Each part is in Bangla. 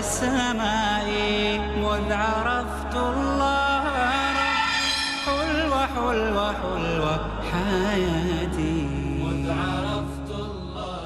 السماء مذ عرفت الله رب حلوة حلوة حلوة حياتي. مذ عرفت الله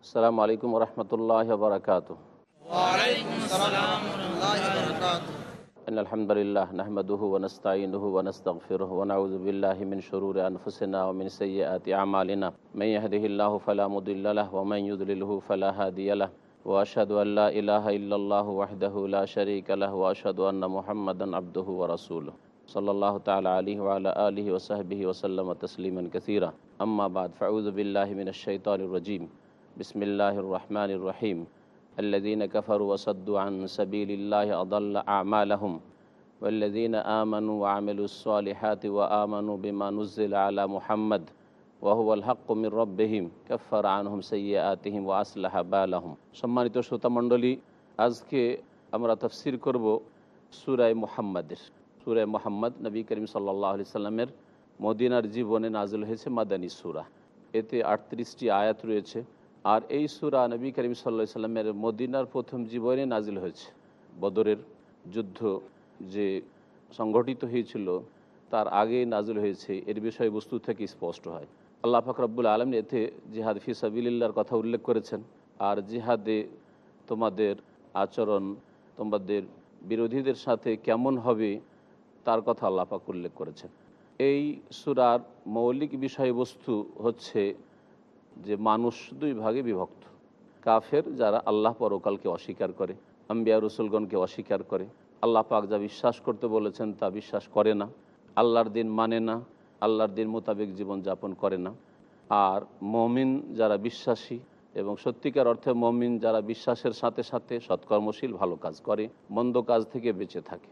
السلام عليكم ورحمة الله وبركاته. وعليكم السلام ورحمة الله وبركاته. ان الحمد للہ نحمده ونستعینه ونستغفره ونعوذ باللہ من شرور انفسنا ومن سیئات اعمالنا من يهده اللہ فلا مضل له ومن يضلله فلا هادی له. واشهد ان لا اله الا الله وحده لا شريك له واشهد ان محمدا عبده ورسوله. صلی اللہ تعالی علیہ وعلى آلہ وصحبہ وسلم تسلیما كثيرا. اما بعد فاعوذ باللہ من الشیطان الرجیم بسم اللہ الرحمن الرحیم الذين كفروا وصدوا عن سبيل الله أضل أعمالهم والذين آمنوا وعملوا الصالحات وآمنوا بما نزل على محمد وهو الحق من ربهم كفر عنهم سيئاتهم وأصلح بالهم সম্মানিত শ্রোতামণ্ডলী আজকে আমরা তফসির করব সুরায় মুহাম্মাদের সুরায় মোহাম্মদ নবী করিম সাল্লাহ আলি সাল্লামের মদিনার জীবনে নাজিল হয়েছে মাদানী সুরা এতে আটত্রিশটি আয়াত রয়েছে আর এই সুরা নবী করিম সাল্লা সাল্লামের মদিনার প্রথম জীবনে নাজিল হয়েছে। বদরের যুদ্ধ যে সংগঠিত হয়েছিল, তার আগে নাজিল হয়েছে। এর বিষয়বস্তু থেকে স্পষ্ট হয়। আল্লাহ ফাকরাবুল আলম এতে জিহাদ ফিসাবিল্লার কথা উল্লেখ করেছেন। আর জিহাদে তোমাদের আচরণ, তোমাদের বিরোধীদের সাথে কেমন হবে, তার কথা আল্লাহ পাক উল্লেখ করেছেন। এই সুরার মৌলিক বিষয়বস্তু হচ্ছে যে মানুষ দুই ভাগে বিভক্ত। কাফের, যারা আল্লাহ পরকালকে অস্বীকার করে, আম্বিয়া রসুলগণকে অস্বীকার করে। আল্লাহ পাক যা বিশ্বাস করতে বলেছেন তা বিশ্বাস করে না। আল্লাহর দিন মানে না, আল্লাহর দিন মোতাবেক জীবনযাপন করে না। আর মমিন যারা বিশ্বাসী এবং সত্যিকার অর্থে মমিন যারা বিশ্বাসের সাথে সাথে সৎকর্মশীল, ভালো কাজ করে, মন্দ কাজ থেকে বেঁচে থাকে।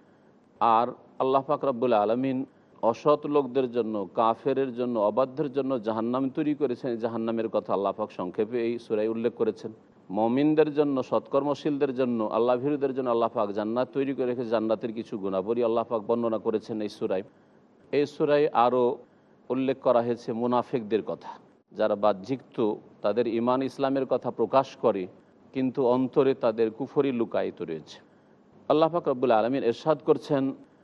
আর আল্লাহ পাক রব্বুল আলমিন অসৎ লোকদের জন্য, কাফেরের জন্য, অবাধ্যের জন্য জাহান্নাম তৈরি করেছেন। জাহান্নামের কথা আল্লাহ পাক সংক্ষেপে এই সুরাই উল্লেখ করেছেন। মমিনদের জন্য, সৎকর্মশীলদের জন্য, আল্লাহ ভীরুদের জন্য আল্লাহ পাক জান্নাত তৈরি করে রেখে জান্নাতের কিছু গুণাবলী আল্লাহ পাক বর্ণনা করেছেন এই সুরাই এই সুরাই আরও উল্লেখ করা হয়েছে মুনাফেকদের কথা। যারা বাহ্যিক তো তাদের ইমান ইসলামের কথা প্রকাশ করে, কিন্তু অন্তরে তাদের কুফরি লুকায়িত রয়েছে। আল্লাহ পাক রব্বুল আলমিন এরশাদ করছেন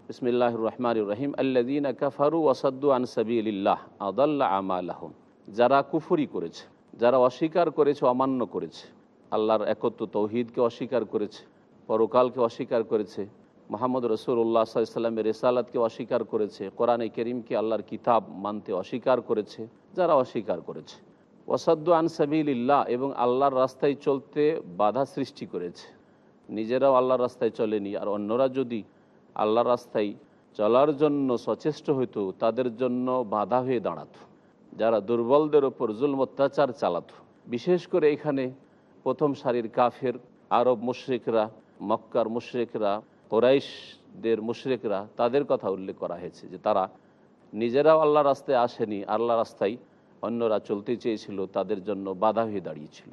বিসমিল্লাহ রহমান রহিম আল্লাদিন কাফারু ওয়াসাদ্দু আন সাবিল্লাহ আদাল্লা আমালাহম যারা কুফুরি করেছে যারা অস্বীকার করেছে অমান্য করেছে আল্লাহর একত্র তৌহিদকে অস্বীকার করেছে পরকালকে অস্বীকার করেছে মোহাম্মদ রসুল্লাহ সাল্লামের রেসালাতকে অস্বীকার করেছে কোরআনে করিমকে আল্লাহর কিতাব মানতে অস্বীকার করেছে যারা অস্বীকার করেছে ওয়াসাদ্দু আন সাবিল্লাহ এবং আল্লাহর রাস্তায় চলতে বাধা সৃষ্টি করেছে। নিজেরাও আল্লাহর রাস্তায় চলেনি, আর অন্যরা যদি আল্লাহর রাস্তায় চলার জন্য সচেষ্ট হইতো, তাদের জন্য বাধা হয়ে দাঁড়াতো। যারা দুর্বলদের ওপর জুলম অত্যাচার চালাত। বিশেষ করে এখানে প্রথম সারির কাফের, আরব মুশ্রিকরা, মক্কার মুশ্রিকরা, কোরাইশদের মুশ্রিকরা, তাদের কথা উল্লেখ করা হয়েছে যে তারা নিজেরাও আল্লাহ রাস্তায় আসেনি আল্লাহ রাস্তায় অন্যরা চলতে চেয়েছিল, তাদের জন্য বাধা হয়ে দাঁড়িয়েছিল।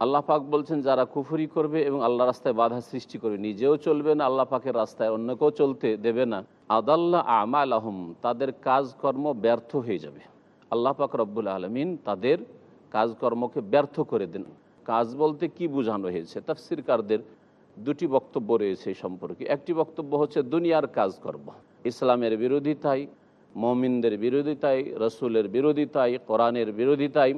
আল্লাহ পাক বলছেন, যারা কুফুরি করবে এবং আল্লাহ রাস্তায় বাধা সৃষ্টি করবে, নিজেও চলবে না, আল্লাহ পাকের রাস্তায় অন্যকেও চলতে দেবে না। আদাল্লাহ আমাল আহম তাদের কাজকর্ম ব্যর্থ হয়ে যাবে। আল্লাহ পাক রব্বুল আলমিন তাদের কাজকর্মকে ব্যর্থ করে দেন। কাজ বলতে কি বোঝানো হয়েছে? তাফসিরকারদের দুটি বক্তব্য রয়েছে এই সম্পর্কে। একটি বক্তব্য হচ্ছে, দুনিয়ার কাজকর্ম। ইসলামের বিরোধিতায়, মমিনদের বিরোধিতায়, রসুলের বিরোধিতায়, কোরআনের বিরোধিতায়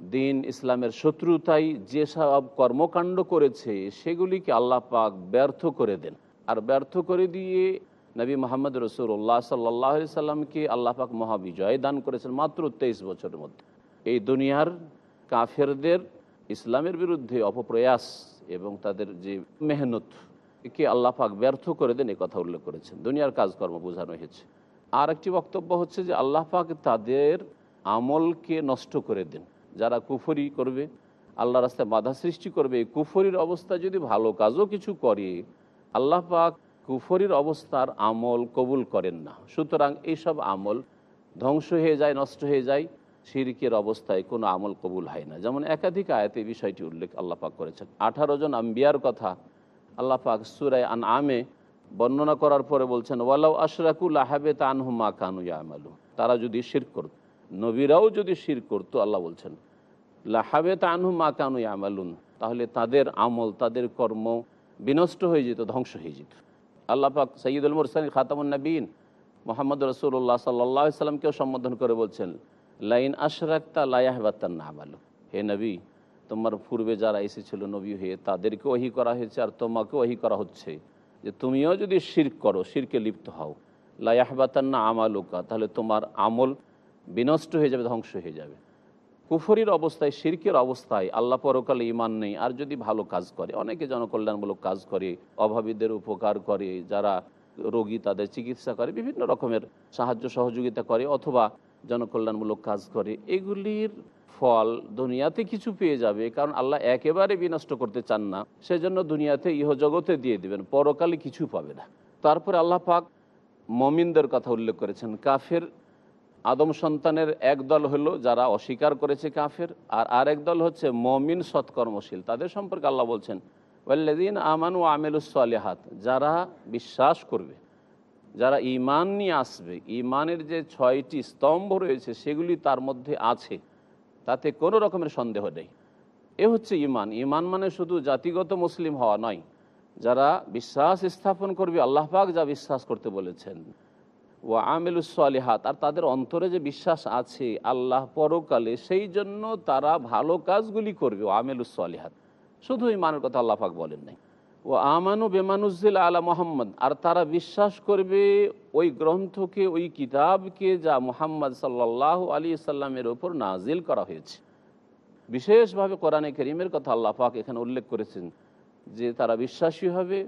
দিন ইসলামের শত্রুতাই যেসব কর্মকাণ্ড করেছে, সেগুলিকে আল্লাহ পাক ব্যর্থ করে দেন। আর ব্যর্থ করে দিয়ে নবী মোহাম্মদ রসুল্লাহ সাল্লাহ সাল্লামকে আল্লাহ পাক মহাবিজয় দান করেছেন মাত্র তেইশ বছরের মধ্যে। এই দুনিয়ার কাফেরদের ইসলামের বিরুদ্ধে অপপ্রয়াস এবং তাদের যে মেহনত কে আল্লাহ পাক ব্যর্থ করে দেন, এ কথা উল্লেখ করেছেন। দুনিয়ার কাজকর্ম বোঝানো হয়েছে। আর একটি বক্তব্য হচ্ছে যে আল্লাহ পাক তাদের আমলকে নষ্ট করে দেন। যারা কুফরি করবে আল্লাহ রাস্তায় বাধা সৃষ্টি করবে কুফরির অবস্থা যদি ভালো কাজও কিছু করে, আল্লাহ পাক কুফরির অবস্থার আমল কবুল করেন না। সুতরাং এইসব আমল ধ্বংস হয়ে যায়, নষ্ট হয়ে যায়, শিরকের অবস্থায় কোনো আমল কবুল হয় না। যেমন একাধিক আয়াতে বিষয়টি উল্লেখ আল্লাহ পাক করেছেন। আঠারো জন আম্বিয়ার কথা আল্লাহ পাক সুরায় আন আমে বর্ণনা করার পরে বলছেন, ওয়ালাউ আশরাকুল আহাবে তানহু মা কানু ইয়ামালু তারা যদি শির করত নবীরাও যদি শির করতো, আল্লাহ বলছেন লাহাবে তানহু মা কানু আমালুন তাহলে তাদের আমল, তাদের কর্ম বিনষ্ট হয়ে যেত, ধ্বংস হয়ে যেত। আল্লাহ পাক সঈদুল মুরসান খাতামুন নবীন মোহাম্মদ রসুল্লাহ সাল্লাহ সাল্লামকেও সম্বোধন করে বলছেন, লাইন আশরাক্তা লায়াহবাত্তান না আমালু হে নবী, তোমার পূর্বে যারা এসেছিল নবী হয়ে, তাদেরকে ওহি করা হয়েছে আর তোমাকে ওহি করা হচ্ছে। যে তুমিও যদি শির্ক করো, শিরকে লিপ্ত হও। লায়াহবাতান না আমালুকা তাহলে তোমার আমল বিনষ্ট হয়ে যাবে, ধ্বংস হয়ে যাবে। কুফরির অবস্থায়, শিরকের অবস্থায় আল্লাহ পরকালে ইমান নেই, আর যদি ভালো কাজ করে, অনেকে জনকল্যাণমূলক কাজ করে, অভাবীদের উপকার করে, যারা রোগী তাদের চিকিৎসা করে, বিভিন্ন রকমের সাহায্য সহযোগিতা করে, অথবা জনকল্যাণমূলক কাজ করে, এগুলির ফল দুনিয়াতে কিছু পেয়ে যাবে, কারণ আল্লাহ একেবারে বিনষ্ট করতে চান না। সেজন্য দুনিয়াতে ইহজগতে দিয়ে দিবেন, পরকালে কিছু পাবে না। তারপরে আল্লাহ পাক মমিনদের কথা উল্লেখ করেছেন, কাফের আদম সন্তানের এক দল হলো যারা অস্বীকার করেছে কাফের, আর আরেক দল হচ্ছে মমিন সৎকর্মশীল। তাদের সম্পর্কে আল্লাহ বলছেন ওয়াল্লাদিন আমান ও আমেলুসালেহাত যারা বিশ্বাস করবে, যারা ইমান নিয়ে আসবে ইমানের যে ছয়টি স্তম্ভ রয়েছে সেগুলি তার মধ্যে আছে, তাতে কোনো রকমের সন্দেহ নেই। এ হচ্ছে ইমান ইমান মানে শুধু জাতিগত মুসলিম হওয়া নয়। যারা বিশ্বাস স্থাপন করবে, আল্লাহ পাক যা বিশ্বাস করতে বলেছেন। ও আমেলুসালিহাত আর তাদের অন্তরে যে বিশ্বাস আছে আল্লাহ পরকালে, সেই জন্য তারা ভালো কাজগুলি করবে ও আমেলুসালিহাত শুধু ইমানের কথা আল্লাহ পাক বলেন নাই। ও আমানু বেমানুজ্জিল আলা মোহাম্মদ, আর তারা বিশ্বাস করবে ওই গ্রন্থকে, ওই কিতাবকে যা মোহাম্মদ সাল্লাহ আলী সাল্লামের ওপর নাজিল করা হয়েছে। বিশেষভাবে কোরআনে করিমের কথা আল্লাহ পাক এখানে উল্লেখ করেছেন যে তারা বিশ্বাসী হবে,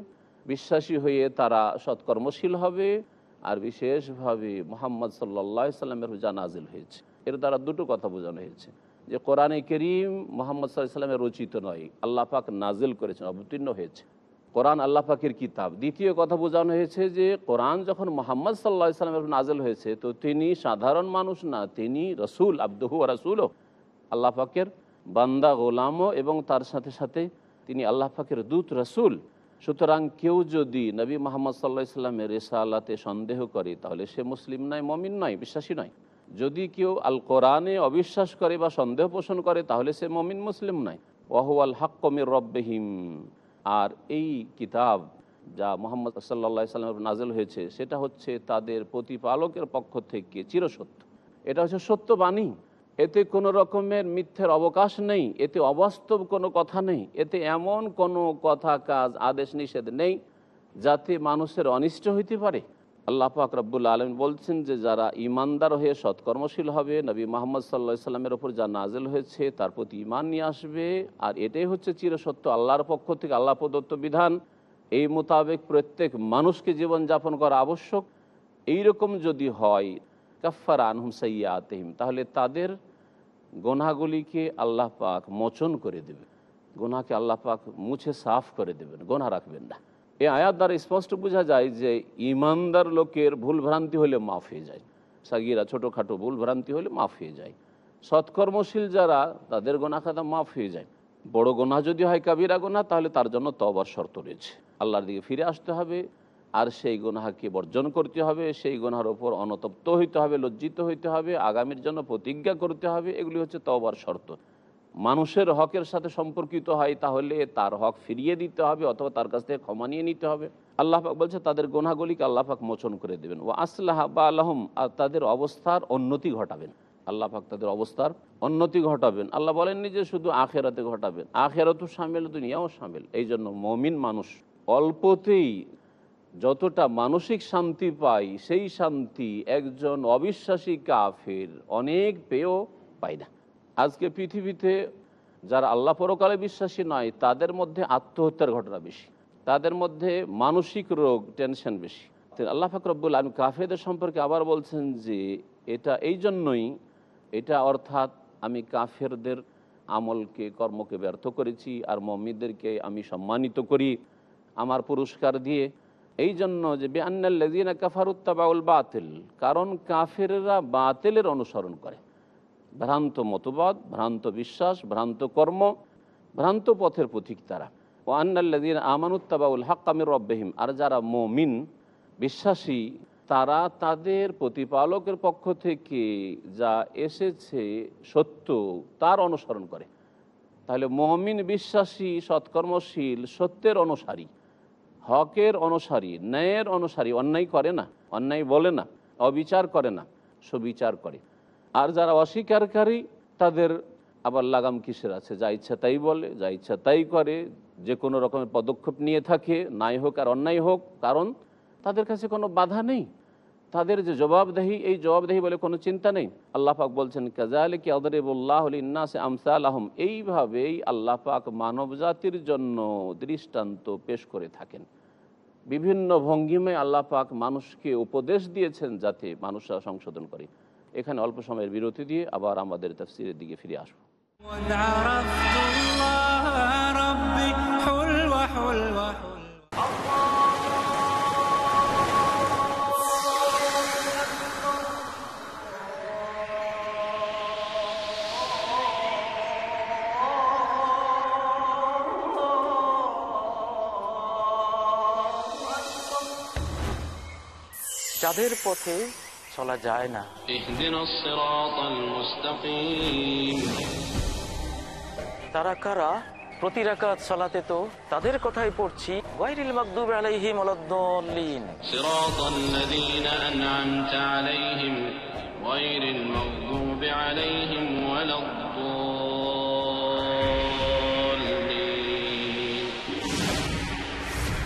বিশ্বাসী হয়ে তারা সৎকর্মশীল হবে আর বিশেষভাবে মোহাম্মদ সাল্লাহ সাল্লামের যা নাজিল হয়েছে। এর দ্বারা দুটো কথা বোঝানো হয়েছে। যে কোরআনে করিম মোহাম্মদ সাল্লামের রচিত নয়, আল্লাহ পাক নাজিল করেছেন, অবতীর্ণ হয়েছে। কোরআন আল্লাহ পাকের কিতাব। দ্বিতীয় কথা বোঝানো হয়েছে যে কোরআন যখন মোহাম্মদ সাল্লাহ সাল্লামের নাজেল হয়েছে, তো তিনি সাধারণ মানুষ না, তিনি রসুল, আব্দহু রাসুলও আল্লাহ পাকের বান্দা, গোলামও এবং তার সাথে সাথে তিনি আল্লাহ পাকের দূত, রসুল। সুতরাং কেউ যদি নবী মোহাম্মদ সাল্লাহ ইসলামের রেসালাতে সন্দেহ করে, তাহলে সে মুসলিম নয়, মমিন নয়, বিশ্বাসী নয়। যদি কেউ আল কোরআনে অবিশ্বাস করে বা সন্দেহ পোষণ করে, তাহলে সে মমিন মুসলিম নয়। আল হাক্কমির রব্বেহিম। আর এই কিতাব যা মোহাম্মদ সাল্লা সাল্লামের নাজেল হয়েছে, সেটা হচ্ছে তাদের প্রতিপালকের পক্ষ থেকে চিরসত্য। এটা হচ্ছে সত্য বাণী। এতে কোনো রকমের মিথ্যের অবকাশ নেই, এতে অবাস্তব কোনো কথা নেই, এতে এমন কোনো কথা কাজ, আদেশ নিষেধ নেই, যাতে মানুষের অনিষ্ট হইতে পারে। আল্লাহ পাক রব্বুল আলম বলছেন যে, যারা ইমানদার হয়ে সৎকর্মশীল হবে, নবী মোহাম্মদ সাল্লা সাল্লামের ওপর যা নাজেল হয়েছে, তার প্রতি ইমান নিয়ে আসবে। আর এটাই হচ্ছে চিরসত্য আল্লাহর পক্ষ থেকে আল্লাহ প্রদত্ত বিধান। এই মোতাবেক প্রত্যেক মানুষকে জীবনযাপন করা আবশ্যক। এইরকম যদি হয় কাফার আনহুম সাইয়া আতহিম তাহলে তাদের গোনাগুলিকে আল্লাহ পাক মোচন করে দেবে গোনাকে আল্লাহ পাক মুছে সাফ করে দেবেন গোনা রাখবেন না। এই আয়াত দ্বারা স্পষ্ট বোঝা যায় যে ইমানদার লোকের ভুল ভ্রান্তি হলে মাফ হয়ে যায়। সাগিরা ছোটোখাটো ভুল ভ্রান্তি হলে মাফ হয়ে যায়। সৎকর্মশীল যারা, তাদের গোনা খাতা মাফ হয়ে যায়। বড় গোনা যদি হয় কাবিরা গোনা তাহলে তার জন্য তবার শর্ত রয়েছে। আল্লাহর দিকে ফিরে আসতে হবে। আর সেই গোনাহাকে বর্জন করতে হবে, সেই গোনার ওপর অনতপ্ত হইতে হবে, লজ্জিত হইতে হবে, আগামীর জন্য প্রতিজ্ঞা করতে হবে, এগুলি হচ্ছে তবার শর্ত। মানুষের হকের সাথে সম্পর্কিত হয়, তাহলে তার হক ফিরিয়ে দিতে হবে অথবা তার কাছ থেকে ক্ষমা নিয়ে নিতে হবে। আল্লাহ পাক বলছে, তাদের গোনাগুলিকে আল্লাহ পাক মোচন করে দেবেন। ও আসলাহ বা আল্লাহম আর তাদের অবস্থার উন্নতি ঘটাবেন। আল্লাহ পাক তাদের অবস্থার উন্নতি ঘটাবেন। আল্লাহ বলেননি যে শুধু আখেরাতে ঘটাবেন, আখেরাতও সামিল, দুনিয়াও সামিল। এই জন্য মমিন মানুষ অল্পতেই যতটা মানসিক শান্তি পাই, সেই শান্তি একজন অবিশ্বাসী কাফের অনেক পেয়েও পায় না। আজকে পৃথিবীতে যারা আল্লাহ পরকালে বিশ্বাসী নয়, তাদের মধ্যে আত্মহত্যার ঘটনা বেশি। তাদের মধ্যে মানসিক রোগ টেনশন বেশি। আল্লাহ ফাকরবুল আমি কাফেরদের সম্পর্কে আবার বলছেন যে, এটা এই জন্যই, এটা অর্থাৎ আমি কাফেরদের আমলকে, কর্মকে ব্যর্থ করেছি, আর মমিদেরকে আমি সম্মানিত করি। আমার পুরস্কার দিয়ে এই জন্য যে বেআনাল্লাদিনা কাফারুত্তাবাউল বাতিল, কারণ কাফেররা বাতিলের অনুসরণ করে। ভ্রান্ত মতবাদ, ভ্রান্ত বিশ্বাস, ভ্রান্ত কর্ম, ভ্রান্ত পথের পথিক তারা। ও আন্নাল্লাদিন আমানুত্তাবাউল হাক্কামির রব্বাহিম, আর যারা মমিন, বিশ্বাসী, তারা তাদের প্রতিপালকের পক্ষ থেকে যা এসেছে সত্য, তার অনুসরণ করে। তাহলে মমিন, বিশ্বাসী, সৎকর্মশীল, সত্যের অনুসারী। হকের অনুসারী, ন্যায়ের অনুসারী, অন্যায় করে না, অন্যায় বলে না, অবিচার করে না, সুবিচার করে। আর যারা অস্বীকারী, তাদের আবার লাগাম কিসের আছে? যা ইচ্ছা তাই বলে, যা ইচ্ছা তাই করে, যে কোনো রকমের পদক্ষেপ নিয়ে থাকে, নাই হোক আর অন্যায় হোক, কারণ তাদের কাছে কোনো বাধা নেই। তাদের যে জবাবদেহি, এই জবাবদেহি বলে কোনো চিন্তা নেই। আল্লাহ পাক বলছেন কাজালে কি আদরিবুল্লাহ ইন্নাসে আমসাল আহম এইভাবেই আল্লাহ পাক মানব জাতির জন্য দৃষ্টান্ত পেশ করে থাকেন। বিভিন্ন ভঙ্গিমে আল্লাহ পাক মানুষকে উপদেশ দিয়েছেন যাতে মানুষরা সংশোধন করে। এখানে অল্প সময়ের বিরতি দিয়ে আবার আমাদের তফসিরের দিকে ফিরে আসব। যাদের পথে চলা যায় না। তারা কারা? প্রতি রাকাত তো তাদের কথাই পড়ছি। গায়রিল মগ্দু বেলাই ওয়ালাদ-দাল্লিন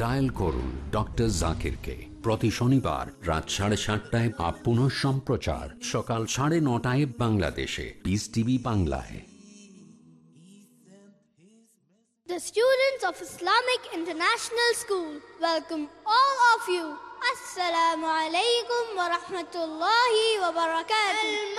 dial করুন ডক্টর জাকিরকে প্রতি শনিবার রাত সাড়ে সাতটায় আপ পুনঃ সম্প্রচার সকাল সাড়ে নটায় বাংলাদেশে পিস টিভি বাংলায় The students of Islamic International School welcome all of you. Assalamu alaikum wa rahmatullahi wa barakatuh.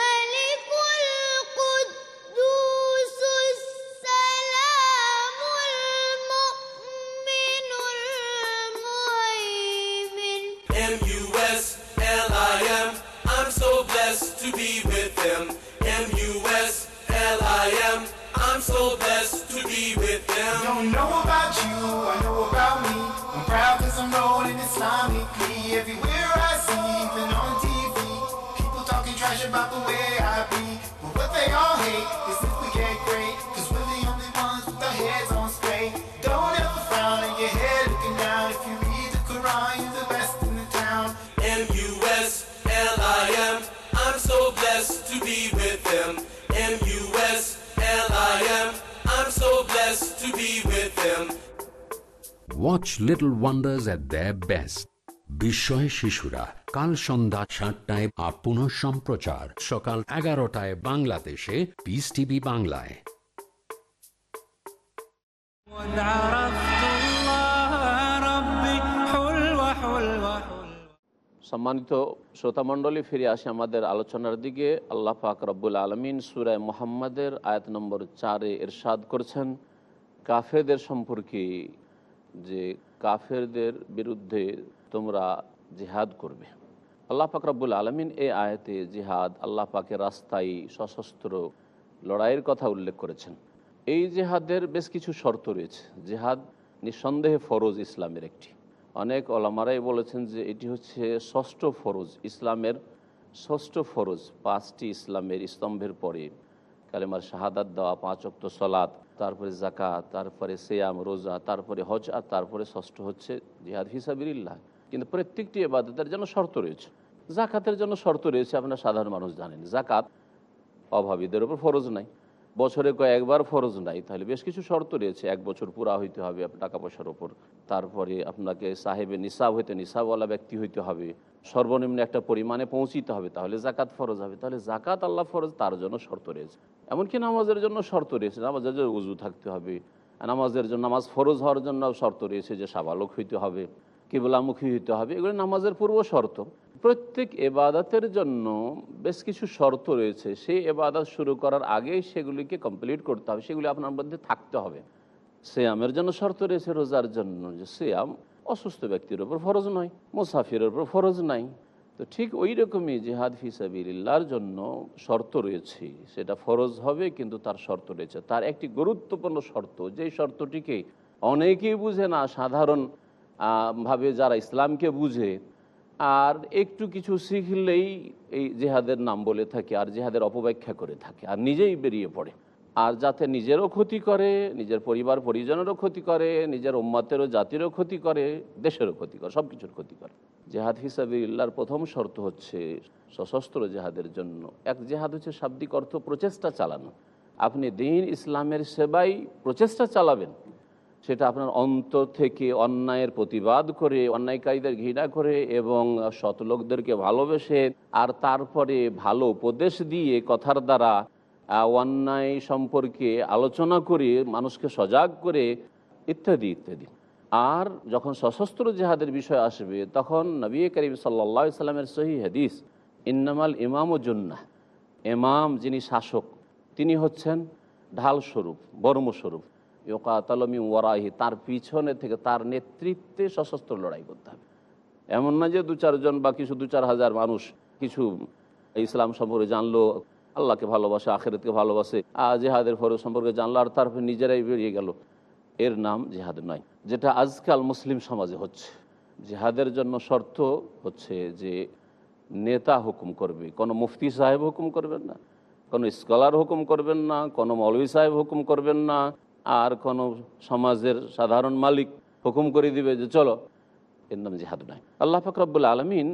such little wonders at their best. বিস্ময় শিশুরা, কাল সন্ধ্যা সাতটায় আপন সম্প্রচার, সকাল এগারোটায় বাংলাদেশে পিস টিভি বাংলায় সম্মানিত শ্রোতামণ্ডলী ফিরে আসে আমাদের আলোচনার দিকে আল্লাহ পাক রব্বুল আলমিন সুরায় মোহাম্মদের আয়াত নম্বর চারে এরশাদ করছেন, কাফেরদের সম্পর্কে যে কাফেরদের বিরুদ্ধে তোমরা জিহাদ করবে। আল্লাহ পাক রব্বুল আলমিন এই আয়াতে জিহাদ আল্লাহ পাকের রাস্তায় সশস্ত্র লড়াইয়ের কথা উল্লেখ করেছেন। এই জেহাদের বেশ কিছু শর্ত রয়েছে। জেহাদ নিঃসন্দেহে ফরজ ইসলামের একটি। অনেক ওলামারাই বলেছেন যে এটি হচ্ছে ষষ্ঠ ফরজ, ইসলামের ষষ্ঠ ফরজ, পাঁচটি ইসলামের স্তম্ভের পরে কালেমার শাহাদাত দেওয়া, পাঁচ অক্ত সলাৎ তারপরে জাকাত তারপরে সেয়াম, রোজা, তারপরে হজ, আর তারপরে ষষ্ঠ হচ্ছে জিহাদ হিসাবিল্লাহ। কিন্তু প্রত্যেকটি এবাদতের জন্য শর্ত রয়েছে। জাকাতের জন্য শর্ত রয়েছে, আপনার সাধারণ মানুষ জানেন। জাকাত অভাবীদের উপর ফরজ নাই। বছরে কয়েকবার ফরজ নাই, তাহলে বেশ কিছু শর্ত রয়েছে। এক বছর পুরা হইতে হবে টাকা পয়সার ওপর। তারপরে আপনাকে সাহেবে নিসাব হইতে, নিসাবওয়ালা ব্যক্তি হইতে হবে। সর্বনিম্ন একটা পরিমাণে পৌঁছিতে হবে, তাহলে জাকাত ফরজ হবে। তাহলে জাকাত আল্লাহ ফরজ, তার জন্য শর্ত রয়েছে। এমনকি নামাজের জন্য শর্ত রয়েছে। নামাজের জন্য উজু থাকতে হবে। নামাজের জন্য নামাজ ফরজ হওয়ার জন্য শর্ত রয়েছে যে সাবালক হইতে হবে, কেবলামুখী হইতে হবে। এগুলো নামাজের পূর্ব শর্ত। প্রত্যেক এবাদতের জন্য বেশ কিছু শর্ত রয়েছে। সেই এবাদত শুরু করার আগেই সেগুলিকে কমপ্লিট করতে হবে। সেগুলি আপনার মধ্যে থাকতে হবে। সেয়ামের জন্য শর্ত রয়েছে রোজার জন্য যে সেয়াম অসুস্থ ব্যক্তির উপর ফরজ নয়, মুসাফিরের উপর ফরজ নাই। তো ঠিক ওই রকমই জেহাদ ফিসাবিল্লার জন্য শর্ত রয়েছে। সেটা ফরজ হবে কিন্তু তার শর্ত রয়েছে। তার একটি গুরুত্বপূর্ণ শর্ত, যেই শর্তটিকে অনেকেই বুঝে না সাধারণ ভাবে যারা ইসলামকে বুঝে আর একটু কিছু শিখলেই এই জেহাদের নাম বলে থাকে, আর জেহাদের অপব্যাখ্যা করে থাকে, আর নিজেই বেরিয়ে পড়ে। আর যাতে নিজেরও ক্ষতি করে, নিজের পরিবার, পরিজনেরও ক্ষতি করে, নিজের উম্মাতেরও, জাতিরও ক্ষতি করে, দেশেরও ক্ষতি করে সব কিছুর ক্ষতি করে। জেহাদ হিসাবে ইল্লার প্রথম শর্ত হচ্ছে সশস্ত্র জেহাদের জন্য। এক জেহাদ হচ্ছে শাব্দিক অর্থ প্রচেষ্টা চালানো। আপনি দিন ইসলামের সেবাই প্রচেষ্টা চালাবেন। সেটা আপনার অন্তর থেকে অন্যায়ের প্রতিবাদ করে, অন্যায়কারীদের ঘৃণা করে এবং সৎ লোকদেরকে ভালোবেসে আর তারপরে ভালো উপদেশ দিয়ে কথার দ্বারা অন্যায় সম্পর্কে আলোচনা করে, মানুষকে সজাগ করে ইত্যাদি ইত্যাদি। আর যখন সশস্ত্র জেহাদের বিষয় আসবে, তখন নবী করিম সাল্লা সাল্লামের সহি হাদিস, ইন্নামাল ইমাম ও জন্না এমাম যিনি শাসক, তিনি হচ্ছেন ঢাল স্বরূপ বর্মস্বরূপ। ইয়োকাতালমি ওয়ারাহি তার পিছনে থেকে তার নেতৃত্বে সশস্ত্র লড়াই করতে হবে। এমন না যে দু চারজন বা কিছু দু চার হাজার মানুষ কিছু ইসলাম সম্পর্কে জানলো, আল্লাহকে ভালোবাসে, আখেরাতকে ভালোবাসে জেহাদের ফরজ সম্পর্কে জানলো, আর তারপর নিজেরাই বেরিয়ে গেল। এর নাম জেহাদ নয়, যেটা আজকাল মুসলিম সমাজে হচ্ছে। জেহাদের জন্য শর্ত হচ্ছে যে নেতা হুকুম করবে, কোনো মুফতি সাহেব হুকুম করবেন না, কোনো স্কলার হুকুম করবেন না, কোনো মৌলভী সাহেব হুকুম করবেন না আর কোনো সমাজের সাধারণ মালিক হুকুম করে দিবে যে চলো, এর জেহাদ নয় আল্লাহ ফকরবুল আলমিন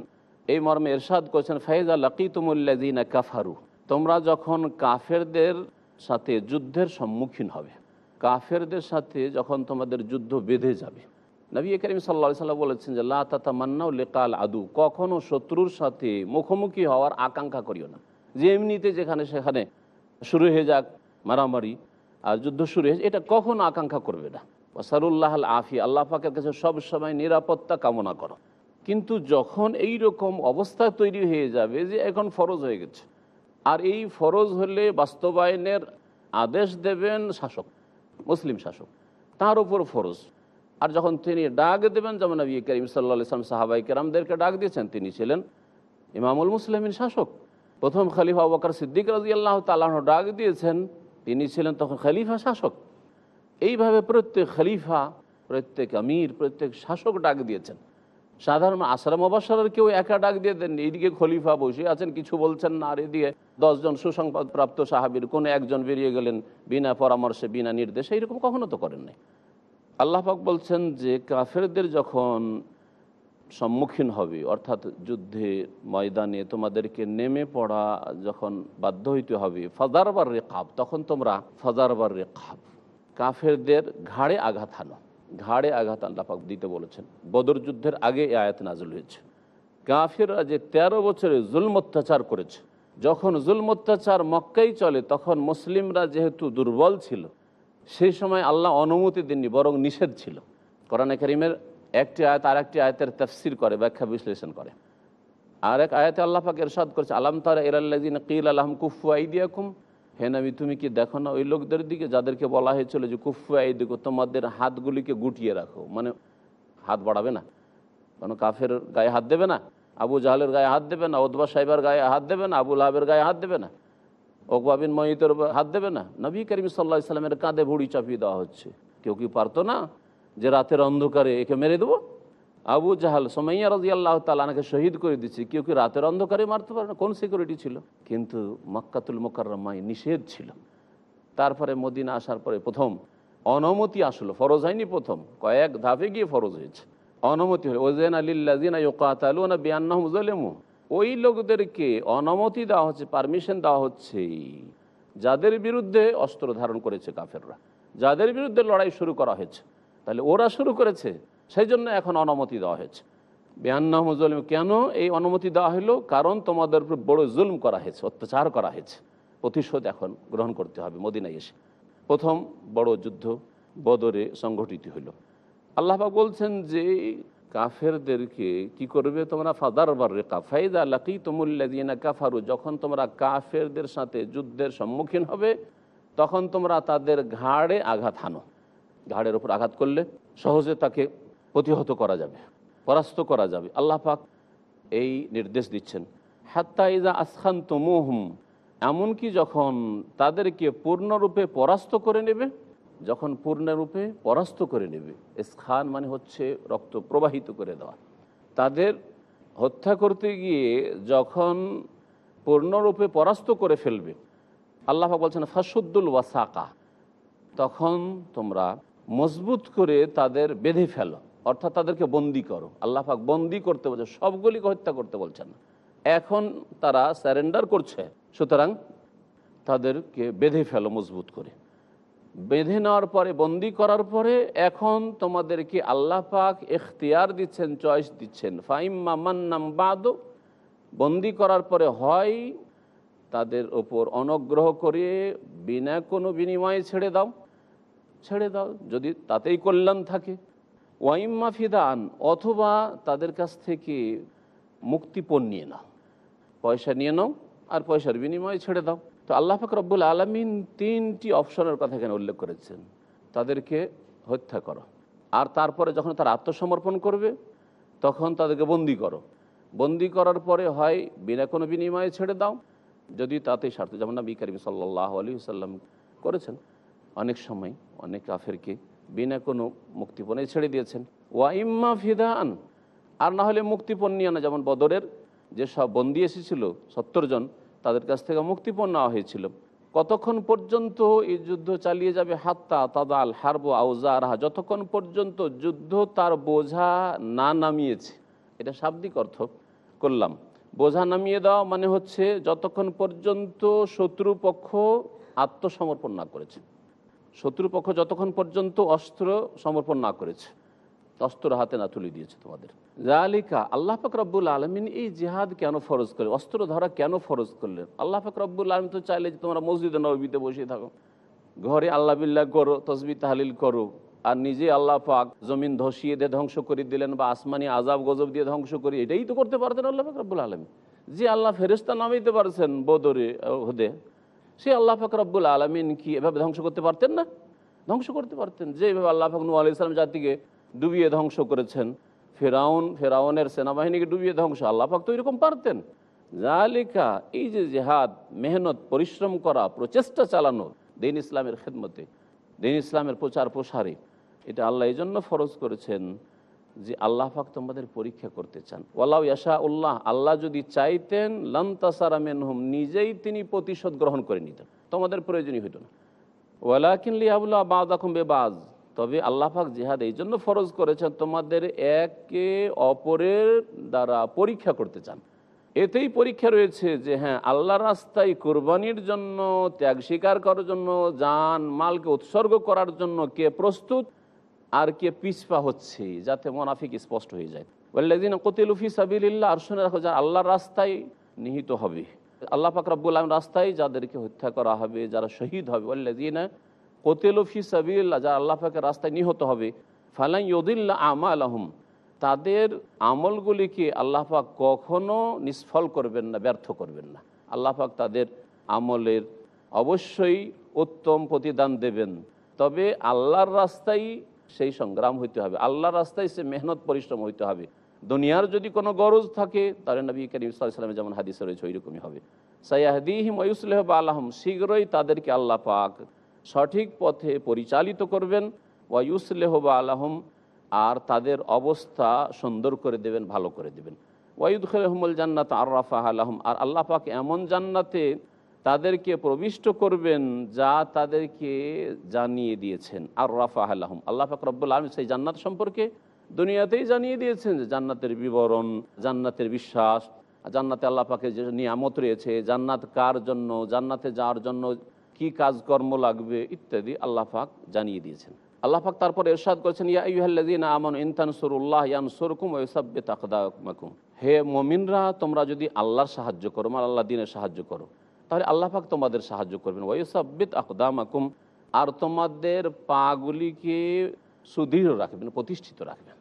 এই মর্মে এরশাদ করছেন, ফাইজা লাকিতুমুল্লাদিনা কাফারু তোমরা যখন কাফেরদের সাথে যুদ্ধের সম্মুখীন হবে, কাফেরদের সাথে যখন তোমাদের যুদ্ধ বেঁধে যাবে। নবী করিম সাল্লা সাল্লাম বলেছেন যে, লা তাতা মান্নাও লেকাল আদু কখনো শত্রুর সাথে মুখোমুখি হওয়ার আকাঙ্ক্ষা করিও না। যে এমনিতে যেখানে সেখানে শুরু হয়ে যাক মারামারি আর যুদ্ধ শুরু হয়েছে, এটা কখনো আকাঙ্ক্ষা করবে না। ওসারুল্লাহ আল আফি, আল্লাহ পাকের কাছে সব সময় নিরাপত্তা কামনা করো। কিন্তু যখন এই রকম অবস্থা তৈরি হয়ে যাবে যে এখন ফরজ হয়ে গেছে, আর এই ফরজ হলে বাস্তবায়নের আদেশ দেবেন শাসক, মুসলিম শাসক, তার উপর ফরজ। আর যখন তিনি ডাক দেবেন, যেমন নবী করিম সাল্লা ইসলাম সাহাবাই কেরামদেরকে ডাক দিয়েছেন, তিনি ছিলেন ইমামুল মুসলিমিন শাসক। প্রথম খলিফা বকর সিদ্দিক রাজি আল্লাহ তালাহ ডাক দিয়েছেন তিনি ছিলেন তখন খলিফা শাসক। এইভাবে প্রত্যেক খলিফা, প্রত্যেক আমির, প্রত্যেক শাসক ডাক দিয়েছেন। সাধারণ আশ্রম অবসরের কেউ একা ডাক দিয়ে দেন এইদিকে খলিফা বসে আছেন, কিছু বলছেন না, আর এদিকে দশজন সুসংবাদ প্রাপ্ত সাহাবির কোনো একজন বেরিয়ে গেলেন বিনা পরামর্শে, বিনা নির্দেশে। এইরকম কখনো তো করেন নাই আল্লাহ পাক বলছেন যে, কাফেরদের যখন সম্মুখীন হবে। অর্থাৎ যুদ্ধে, ময়দানে তোমাদেরকে নেমে পড়া যখন বাধ্য হইতে হবে, ফাজারবার রেখাব তখন তোমরা ফাজারবার রেখাব কাফেরদের ঘাড়ে আঘাত হানো ঘাড়ে আঘাত আল্লাপাক দিতে বলেছেন। বদর যুদ্ধের আগে এই আয়াত নাজল হয়েছে। কাফিররা যে তেরো বছরে জুলম অত্যাচার করেছে, যখন জুলম অত্যাচার মক্কাই চলে, তখন মুসলিমরা যেহেতু দুর্বল ছিল, সেই সময় আল্লাহ অনুমতি দেননি, বরং নিষেধ ছিল। কোরআনে করিমের একটি আয়াত আর একটি আয়াতের তফসির করে, ব্যাখ্যা বিশ্লেষণ করে। আর এক আয়াতে আল্লাহ পাক এরশাদ করছে, আলাম তারা এরাল্লাদিন কিল আলহাম কুফু আইদিয়াকুম? হে নবী, তুমি কি দেখো না ওই লোকদের দিকে যাদেরকে বলা হয়েছিল যে কুফু আইদিকো তোমাদের হাতগুলিকে গুটিয়ে রাখো? মানে হাত বাড়াবে না। কোনো কাফের গায়ে হাত দেবে না, আবু জাহালের গায়ে হাত দেবে না ওদবা সাহেবের গায়ে হাত দেবে না, আবুল আহাবের গায়ে হাত দেবে না ওকবাবিন মহিতের হাত দেবে না। নবী করিম সাল্লা ইসলামের কাঁধে ভুড়ি চাপিয়ে দেওয়া হচ্ছে। কেউ কি পারতো না যে রাতের অন্ধকারে একে মেরে দেবো। আবু জাহাল, সোমাইয়া রাজি আল্লাহ তালাকে শহীদ করে দিচ্ছে। কেউ কি রাতের অন্ধকারে মারতে পারে না? কোন সিকিউরিটি ছিল? কিন্তু মক্কাতুল মোকাররমায় নিষেধ ছিল। তারপরে মদিনা আসার পরে প্রথম অনুমতি আসলো, ফরজ হয়নি প্রথম। কয়েক ধাপে গিয়ে ফরজ হয়েছে। অনুমতি হলো ওজেন আলিল্লাজিনা ওই লোকদেরকে অনুমতি দেওয়া হচ্ছে পারমিশন দেওয়া হচ্ছে যাদের বিরুদ্ধে অস্ত্র ধারণ করেছে কাফেররা। যাদের বিরুদ্ধে লড়াই শুরু করা হয়েছে। তাহলে ওরা শুরু করেছে সেই জন্য এখন অনুমতি দেওয়া হয়েছে। বেআনাহমজলিম কেন এই অনুমতি দেওয়া হলো? কারণ তোমাদের উপর বড় জুলম করা হয়েছে, অত্যাচার করা হয়েছে। প্রতিশোধ এখন গ্রহণ করতে হবে মদিনায় এসে। প্রথম বড় যুদ্ধ বদরে সংগঠিত হইল আল্লাহবাক বলছেন যে, কাফেরদেরকে কি করবে তোমরা? ফাদার বার রেখা ফাইদা লাকি তমুল্লাদিনা কাফারু, যখন তোমরা কাফেরদের সাথে যুদ্ধের সম্মুখীন হবে, তখন তোমরা তাদের ঘাড়ে আঘাত হানো। ঘাড়ের ওপর আঘাত করলে সহজে তাকে প্রতিহত করা যাবে, পরাস্ত করা যাবে। আল্লাহ পাক এই নির্দেশ দিচ্ছেন। হাত্তা ইজা আসখান তমুহুম এমনকি যখন তাদেরকে পূর্ণরূপে পরাস্ত করে নেবে, যখন পূর্ণরূপে পরাস্ত করে নেবে স্খান মানে হচ্ছে রক্ত প্রবাহিত করে দেওয়া। তাদের হত্যা করতে গিয়ে যখন পূর্ণরূপে পরাস্ত করে ফেলবে, আল্লাহ বলছেন ফাসুদ্দুল ওয়াসাকা, তখন তোমরা মজবুত করে তাদের বেঁধে ফেলো, অর্থাৎ তাদেরকে বন্দি করো। আল্লাহ পাক বন্দি করতে বলছে, সবগুলিকে হত্যা করতে বলছেন। এখন তারা স্যারেন্ডার করছে, সুতরাং তাদেরকে বেঁধে ফেলো মজবুত করে। বেঁধে নেওয়ার পরে, বন্দি করার পরে এখন তোমাদেরকে আল্লাহ পাক এখতিয়ার দিচ্ছেন চয়েস দিচ্ছেন। ফাইম মান্নাম বাদ, বন্দি করার পরে হয় তাদের ওপর অনগ্রহ করে বিনা কোনো বিনিময়ে ছেড়ে দাও। ছেড়ে দাও, যদি তাতেই কল্যাণ থাকে। ওয়াইম্মা ফিদান অথবা তাদের কাছ থেকে মুক্তিপণ নিয়ে নাও। পয়সা নিয়ে নাও আর পয়সার বিনিময়ে ছেড়ে দাও। তো আল্লাহ পাক রব্বুল আলমিন তিনটি অপশনের কথা এখানে উল্লেখ করেছেন। তাদেরকে হত্যা করো। আর তারপরে যখন তারা আত্মসমর্পণ করবে, তখন তাদেরকে বন্দি করো। বন্দি করার পরে হয়, বিনা কোনো বিনিময়ে ছেড়ে দাও। যদি তাতেই স্বার্থ যেমন নবী করিম সাল্লাহ আলী সাল্লাম করেছেন। অনেক সময় অনেক কাফেরকে বিনা কোনো মুক্তিপণে ছেড়ে দিয়েছেন। ওয়াইম্মা ফিদান, আর না হলে মুক্তিপণ নিয়ে না, যেমন বদরের যেসব বন্দি এসেছিল, সত্তর জন, তাদের কাছ থেকে মুক্তিপণ নেওয়া হয়েছিল। কতক্ষণ পর্যন্ত এই যুদ্ধ চালিয়ে যাবে? হাত্তা তাদাল হারবো আউজারহা, যতক্ষণ পর্যন্ত যুদ্ধ তার বোঝা না নামিয়েছে। এটা শাব্দিক অর্থ করলাম। বোঝা নামিয়ে দেওয়া মানে হচ্ছে যতক্ষণ পর্যন্ত শত্রুপক্ষ আত্মসমর্পণ না করেছে। শত্রুপক্ষ যতক্ষণ পর্যন্ত অস্ত্র সমর্পণ না করেছে, অস্ত্র হাতে না তুলে দিয়েছে তোমাদের। জালিকা আল্লাহ রব্বুল আলমিন এই জিহাদ কেন ফরজ করে? অস্ত্র ধরা কেন ফরজ করলেন? আল্লাহ রব্বুল আলমিন তো চাইলে যে তোমরা মসজিদে নবীতে বসে থাকো। ঘরে আল্লাহ বিল্লাহ করো, তসবি তাহলিল করো, আর নিজে আল্লাহ পাক জমিন ধসিয়ে দিয়ে ধ্বংস করে দিলেন বা আসমানি আজাব গজব দিয়ে ধ্বংস করি, এটাই তো করতে পারতেন আল্লাহ রব্বুল আলমী যে আল্লাহ ফেরেস্তা নামাইতে পারছেন বদরে হদে সে আল্লাহ পাক রব্বুল আলমিন কি এভাবে ধ্বংস করতে পারতেন না? ধ্বংস করতে পারতেন। যে এভাবে আল্লাহ নু আলি ইসলাম জাতিকে ডুবিয়ে ধ্বংস করেছেন, ফেরাউন, ফেরাউনের সেনাবাহিনীকে ডুবিয়ে ধ্বংস, আল্লাহ পাক তো এরকম পারতেন। জালিকা এই যে জেহাদ, মেহনত, পরিশ্রম করা, প্রচেষ্টা চালানো, দিন ইসলামের খেদমতে, দিন ইসলামের প্রচার প্রসারে, এটা আল্লাহ এই জন্য ফরজ করেছেন। যে আল্লাহ পাক তোমাদের পরীক্ষা করতে চান। ওয়ালাউ ইয়াশা উল্লাহ আল্লাহ যদি চাইতেন, লন্তাসারা মেনহুম, নিজেই তিনি প্রতিশোধ গ্রহণ করে নিতেন। তোমাদের প্রয়োজনই হইত না। ওয়ালা ওয়ালাকিন লিয়াবুল্লাহ বাদাকুম বেবাজ, তবে আল্লাহ পাক জিহাদ এই জন্য ফরজ করেছেন, তোমাদের একে অপরের দ্বারা পরীক্ষা করতে চান। এতেই পরীক্ষা রয়েছে যে হ্যাঁ আল্লাহ রাস্তায় কোরবানির জন্য, ত্যাগ স্বীকার করার জন্য যান মালকে উৎসর্গ করার জন্য কে প্রস্তুত? আর কে পিছপা হচ্ছে, যাতে মোনাফিক স্পষ্ট হয়ে যায়। ওয়াল্লাদিন কতিলুফি সাবিল্লাহ আর শুনে রাখো, যারা আল্লাহর রাস্তায় নিহিত হবে, আল্লাহ পাক রব্বুল আলম রাস্তায় যাদেরকে হত্যা করা হবে, যারা শহীদ হবে ওয়াল্লাদিন কতিলুফি সাবিল্লাহ যারা আল্লাহ পাকের রাস্তায় নিহত হবে ফালাই ইউদিল্লা আমা আলহম তাদের আমলগুলিকে আল্লাহ পাক কখনো নিষ্ফল করবেন না, ব্যর্থ করবেন না। আল্লাহ পাক তাদের আমলের অবশ্যই উত্তম প্রতিদান দেবেন। তবে আল্লাহর রাস্তায় সেই সংগ্রাম হইতে হবে। আল্লাহর রাস্তায় সে মেহনত, পরিশ্রম হইতে হবে। দুনিয়ার যদি কোনো গরজ থাকে, তাহলে নবী করিম সাল্লামের যেমন হাদিসে রয়েছে, ওইরকমই হবে। সাইয়াহদিহিম ওয়ুসলেহ বা আল্লাহম শীঘ্রই তাদেরকে আল্লাহ পাক সঠিক পথে পরিচালিত করবেন। ওয়ুসলেহ বা আল্লাহম আর তাদের অবস্থা সুন্দর করে দেবেন, ভালো করে দেবেন। ওয়াইদ খেলহমুল জান্নাত আর রাফাহ আলহম আর আল্লাহ পাক এমন জান্নাতে তাদেরকে প্রবিষ্ট করবেন যা তাদেরকে জানিয়ে দিয়েছেন। আর রাফা আলহম আল্লাহ পাক রব্বুল আলম সেই জান্নাত সম্পর্কে দুনিয়াতেই জানিয়ে দিয়েছেন যে জান্নাতের বিবরণ, জান্নাতের বিশ্বাস, জান্নাতে আল্লাহ পাকের যে নিয়ামত রয়েছে, জান্নাত কার জন্য, জান্নাতে যাওয়ার জন্য কি কাজকর্ম লাগবে ইত্যাদি আল্লাহ পাক জানিয়ে দিয়েছেন। আল্লাহ পাক তারপর এরশাদ করেছেন, ইয়া ইউহাল্লাযীনা আমানু ইন তানসুরুল্লাহ ইয়ানসুরকুম ওয়া ইউসাব্বিত আকদামাকুম হে মুমিনরা, তোমরা যদি আল্লাহর সাহায্য করো মানে আল্লাহ দিনের সাহায্য করো। তাহলে আল্লাহ পাক তোমাদের সাহায্য করবেন। ওয়া ইউসাব্বিত আকদামাকুম, আর তোমাদের পাগুলিকে সুদৃঢ় রাখবেন, প্রতিষ্ঠিত রাখবেন।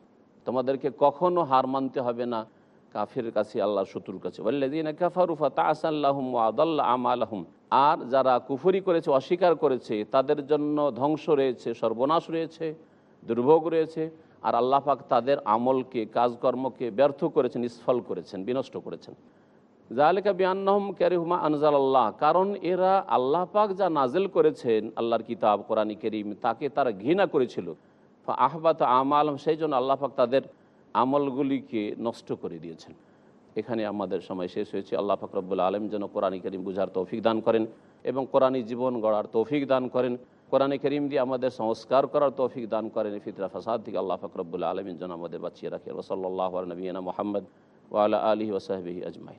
তোমাদেরকে কখনো হার মানতে হবে না, কাফের কাছে, আল্লাহর শত্রুর কাছে। ওয়াল্লাযীনা কাফারু ফাতাআসাল্লাহুম ওয়া আদাল্লা আমালাহুম, আর যারা কুফরি করেছে, অস্বীকার করেছে, তাদের জন্য ধ্বংস রয়েছে, সর্বনাশ রয়েছে, দুর্ভোগ রয়েছে, আর আল্লাহ পাক তাদের আমলকে, কাজকর্মকে ব্যর্থ করেছেন, নিষ্ফল করেছেন, বিনষ্ট করেছেন। জালেকা বিয়ান্নহম ক্যারিহুমা আনজাল আল্লাহ কারণ এরা আল্লাহ পাক যা নাজেল করেছেন, আল্লাহর কিতাব, কোরআনী করিম, তাকে তারা ঘৃণা করেছিল। আহবাত আমাল সেই জন্য আল্লাহ পাক তাদের আমলগুলিকে নষ্ট করে দিয়েছেন। এখানে আমাদের সময় শেষ হয়েছে। আল্লাহ ফাকরবুল আলম যেন কোরআন করিম বুঝার তৌফিক দান করেন এবং কোরআনী জীবন গড়ার তৌফিক দান করেন। কোরআন করিম দিয়ে আমাদের সংস্কার করার তৌফিক দান করেন। ফিতরা ফাসাদ থেকে আল্লাহ ফাকরবুল আলমিন যেন আমাদের বাঁচিয়ে রাখে রসল্লাহ নবীনা মোহাম্মদ ওয়ালা আলী ওসাহবি আজমাই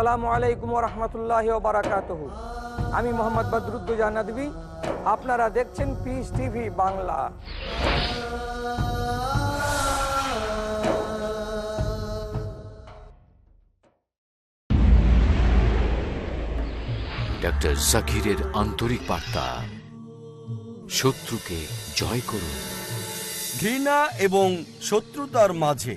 আসসালামু আলাইকুম রহমতুল্লাহ বারাকাতহ। আমি মোহাম্মদ বদরুদ্দুজা নদী আপনারা দেখছেন পিস টিভি বাংলা। ডক্টর জাকিরের আন্তরিক বার্তা। শত্রুকে জয় করুন। ঘৃণা এবং শত্রুতার মাঝে